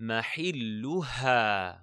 محلها.